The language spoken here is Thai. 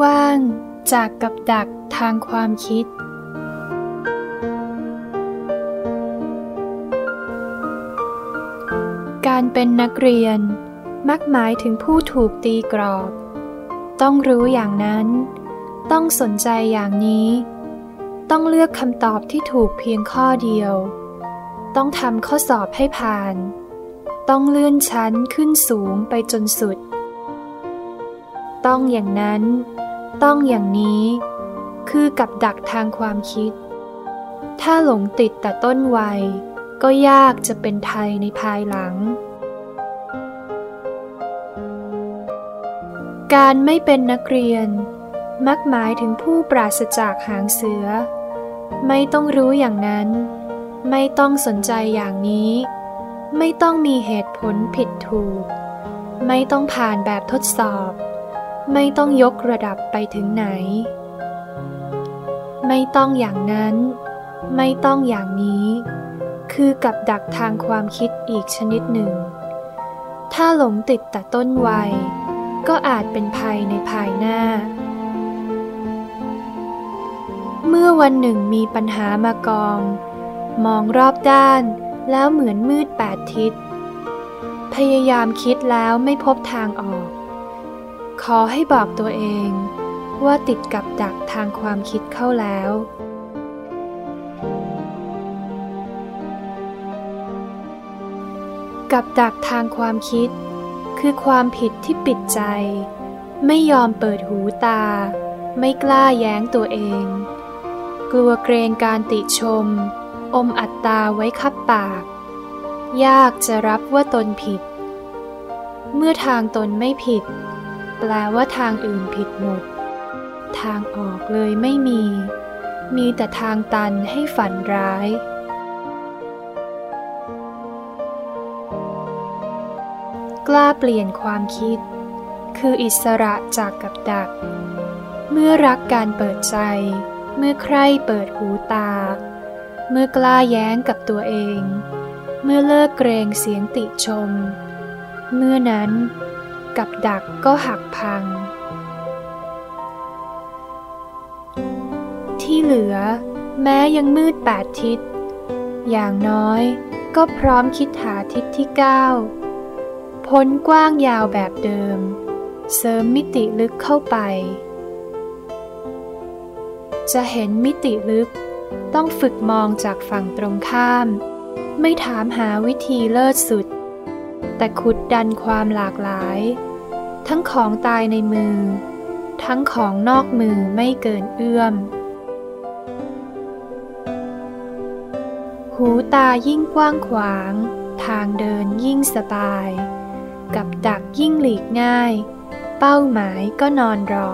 ว่างจากกับดักทางความคิด การเป็นนักเรียนมักหมายถึงผู้ถูกตีกรอบ ต้องรู้อย่างนั้น ต้องสนใจอย่างนี้ ต้องเลือกคำตอบที่ถูกเพียงข้อเดียว ต้องทำข้อสอบให้ผ่าน ต้องเลื่อนชั้นขึ้นสูงไปจนสุด ต้องอย่างนั้น ต้องอย่างนี้ คือกับดักทางความคิด ถ้าหลงติดแต่ต้นวัย ก็ยากจะเป็นไทยในภายหลัง การไม่เป็นนักเรียน มักหมายถึงผู้ปราศจากหางเสือ ไม่ต้องรู้อย่างนั้น ไม่ต้องสนใจอย่างนี้ ไม่ต้องมีเหตุผลผิดถูก ไม่ต้องผ่านแบบทดสอบ ไม่ต้องยกระดับไปถึงไหน ไม่ต้องอย่างนั้น ไม่ต้องอย่างนี้ คือกับดักทางความคิดอีกชนิดหนึ่ง ถ้าหลงติดแต่ต้นวัย ก็อาจเป็นภัยในภายหน้า เมื่อวันหนึ่งมีปัญหามากอง มองรอบด้านแล้วเหมือนมืดแปดทิศ พยายามคิดแล้วไม่พบทางออก ขอให้บอกตัวเองว่าติดกับดักทางความคิดเข้าแล้ว กับดักทางความคิด คือความผิดที่ปิดใจ ไม่ยอมเปิดหูตา ไม่กล้าแย้งตัวเอง กลัวเกรงการติชม อมอัตตาไว้คับปาก ยากจะรับว่าตนผิด เมื่อทางตนไม่ผิด แปลว่าทางอื่นผิดหมด ทางออกเลยไม่มี มีแต่ทางตันให้ฝันร้าย กล้าเปลี่ยนความคิด คืออิสระจากกับดัก เมื่อรักการเปิดใจ เมื่อใครเปิดหูตา เมื่อกล้าแย้งกับตัวเอง เมื่อเลิกเกรงเสียงติชม เมื่อนั้น กับดักก็หักพัง ที่เหลือแม้ยังมืดแปดทิศ อย่างน้อยก็พร้อมคิดหาทิศที่เก้าพ้นกว้างยาวแบบเดิม เสริมมิติลึกเข้าไป จะเห็นมิติลึกต้องฝึกมองจากฝั่งตรงข้าม ไม่ถามหาวิธีเลิศสุด แต่ขุดดันความหลากหลาย ทั้งของตายในมือ ทั้งของนอกมือไม่เกินเอื้อม หูตายิ่งกว้างขวาง ทางเดินยิ่งสบายกับดักยิ่งหลีกง่าย เป้าหมายก็นอนรอ